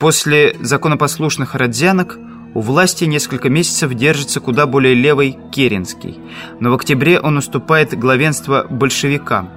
После законопослушных родзянок у власти несколько месяцев держится куда более левый Керенский, но в октябре он уступает главенство большевикам.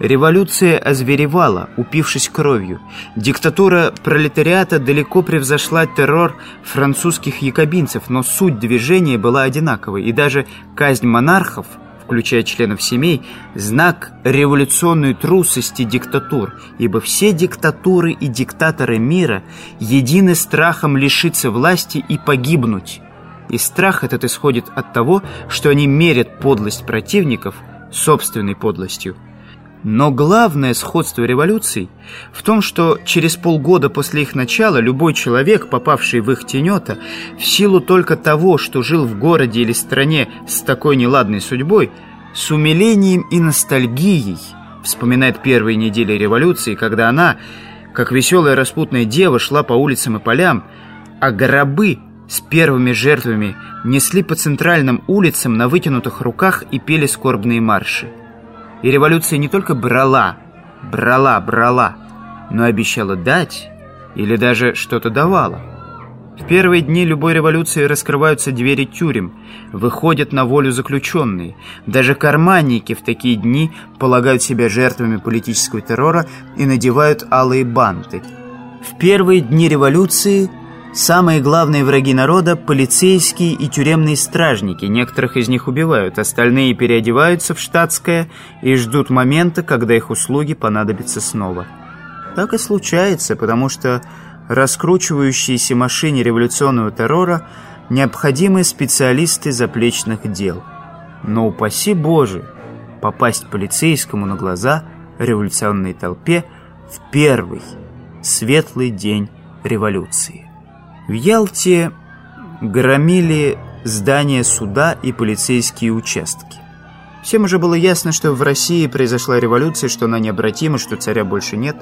Революция озверевала, упившись кровью. Диктатура пролетариата далеко превзошла террор французских якобинцев, но суть движения была одинаковой, и даже казнь монархов, включая членов семей, знак революционной трусости диктатур, ибо все диктатуры и диктаторы мира едины страхом лишиться власти и погибнуть. И страх этот исходит от того, что они мерят подлость противников собственной подлостью. Но главное сходство революций в том, что через полгода после их начала любой человек, попавший в их тенета, в силу только того, что жил в городе или стране с такой неладной судьбой, с умилением и ностальгией вспоминает первые недели революции, когда она, как веселая распутная дева, шла по улицам и полям, а гробы с первыми жертвами несли по центральным улицам на вытянутых руках и пели скорбные марши. И революция не только брала, брала, брала, но обещала дать или даже что-то давала. В первые дни любой революции раскрываются двери тюрем, выходят на волю заключенные. Даже карманники в такие дни полагают себя жертвами политического террора и надевают алые банты. В первые дни революции Самые главные враги народа – полицейские и тюремные стражники. Некоторых из них убивают, остальные переодеваются в штатское и ждут момента, когда их услуги понадобятся снова. Так и случается, потому что раскручивающейся машине революционного террора необходимы специалисты заплечных дел. Но упаси Боже, попасть полицейскому на глаза революционной толпе в первый светлый день революции. В Ялте громили здания суда и полицейские участки. Всем уже было ясно, что в России произошла революция, что она необратима, что царя больше нет.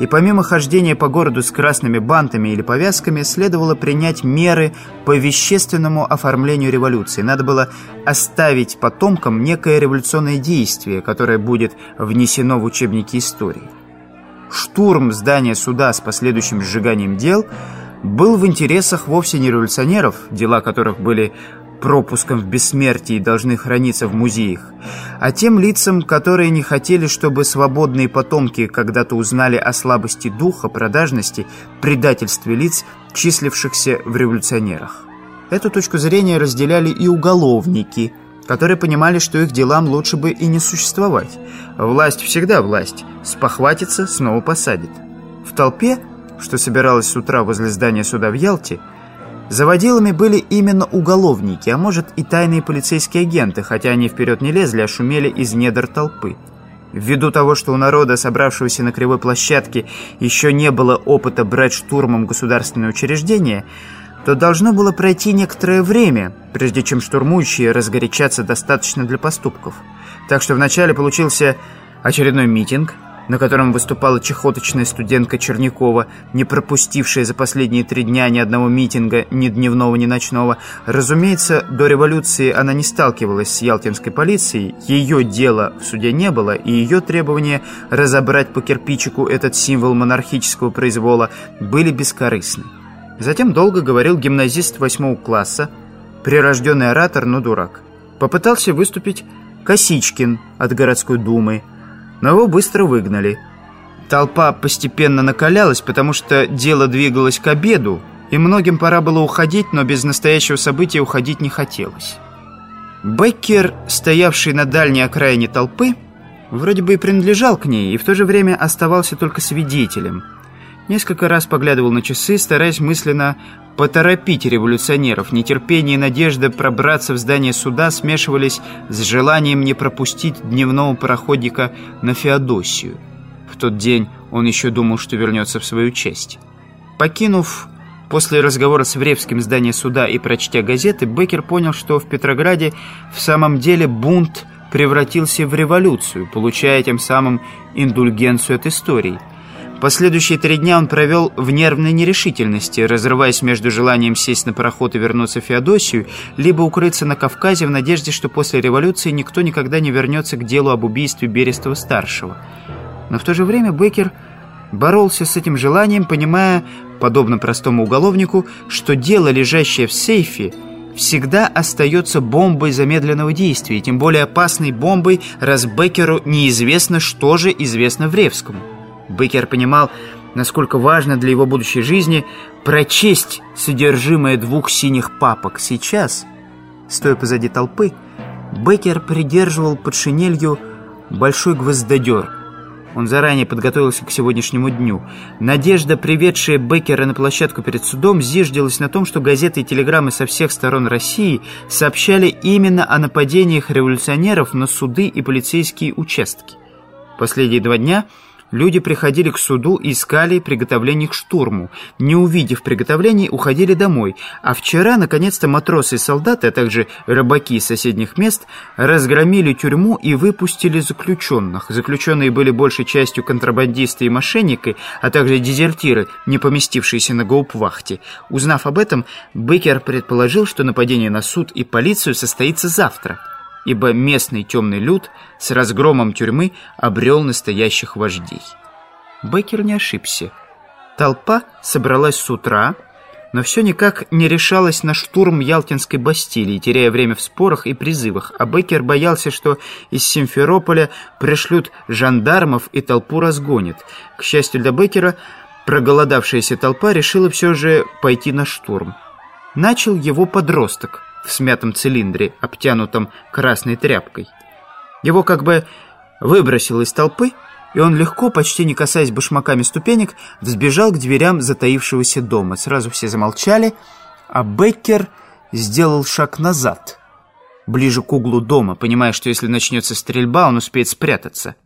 И помимо хождения по городу с красными бантами или повязками, следовало принять меры по вещественному оформлению революции. Надо было оставить потомкам некое революционное действие, которое будет внесено в учебники истории. Штурм здания суда с последующим сжиганием дел – был в интересах вовсе не революционеров, дела которых были пропуском в бессмертие и должны храниться в музеях, а тем лицам, которые не хотели, чтобы свободные потомки когда-то узнали о слабости духа, продажности, предательстве лиц, числившихся в революционерах. Эту точку зрения разделяли и уголовники, которые понимали, что их делам лучше бы и не существовать. Власть всегда власть, спохватится, снова посадит. В толпе что собиралась с утра возле здания суда в Ялте, заводилами были именно уголовники, а может и тайные полицейские агенты, хотя они вперед не лезли, а шумели из недр толпы. Ввиду того, что у народа, собравшегося на кривой площадке, еще не было опыта брать штурмом государственное учреждение, то должно было пройти некоторое время, прежде чем штурмующие разгорячатся достаточно для поступков. Так что вначале получился очередной митинг – на котором выступала чехоточная студентка Чернякова, не пропустившая за последние три дня ни одного митинга, ни дневного, ни ночного. Разумеется, до революции она не сталкивалась с ялтинской полицией, ее дела в суде не было, и ее требования разобрать по кирпичику этот символ монархического произвола были бескорыстны. Затем долго говорил гимназист восьмого класса, прирожденный оратор, но дурак. Попытался выступить Косичкин от городской думы, но его быстро выгнали. Толпа постепенно накалялась, потому что дело двигалось к обеду, и многим пора было уходить, но без настоящего события уходить не хотелось. Беккер, стоявший на дальней окраине толпы, вроде бы и принадлежал к ней, и в то же время оставался только свидетелем. Несколько раз поглядывал на часы, стараясь мысленно поторопить революционеров. Нетерпение и надежда пробраться в здание суда смешивались с желанием не пропустить дневного пароходника на Феодосию. В тот день он еще думал, что вернется в свою честь. Покинув после разговора с Вревским здание суда и прочтя газеты, Беккер понял, что в Петрограде в самом деле бунт превратился в революцию, получая тем самым индульгенцию от истории – Последующие три дня он провел в нервной нерешительности, разрываясь между желанием сесть на пароход и вернуться в Феодосию, либо укрыться на Кавказе в надежде, что после революции никто никогда не вернется к делу об убийстве Берестова-старшего. Но в то же время Беккер боролся с этим желанием, понимая, подобно простому уголовнику, что дело, лежащее в сейфе, всегда остается бомбой замедленного действия, тем более опасной бомбой, раз Беккеру неизвестно, что же известно Вревскому. Беккер понимал, насколько важно для его будущей жизни прочесть содержимое двух синих папок. Сейчас, стоя позади толпы, Беккер придерживал под шинелью большой гвоздодер – он заранее подготовился к сегодняшнему дню. Надежда, приведшая Беккера на площадку перед судом, зиждилась на том, что газеты и телеграммы со всех сторон России сообщали именно о нападениях революционеров на суды и полицейские участки. Последние два дня Люди приходили к суду и искали приготовлений к штурму. Не увидев приготовлений, уходили домой. А вчера, наконец-то, матросы и солдаты, а также рыбаки соседних мест разгромили тюрьму и выпустили заключенных. Заключенные были большей частью контрабандисты и мошенники, а также дезертиры, не поместившиеся на гауптвахте. Узнав об этом, Беккер предположил, что нападение на суд и полицию состоится завтра ибо местный темный люд с разгромом тюрьмы обрел настоящих вождей. Беккер не ошибся. Толпа собралась с утра, но все никак не решалась на штурм Ялтинской Бастилии, теряя время в спорах и призывах, а Беккер боялся, что из Симферополя пришлют жандармов и толпу разгонят. К счастью для Беккера, проголодавшаяся толпа решила все же пойти на штурм. Начал его подросток – в смятом цилиндре, обтянутом красной тряпкой. Его как бы выбросило из толпы, и он легко, почти не касаясь башмаками ступенек, взбежал к дверям затаившегося дома. Сразу все замолчали, а Беккер сделал шаг назад, ближе к углу дома, понимая, что если начнется стрельба, он успеет спрятаться.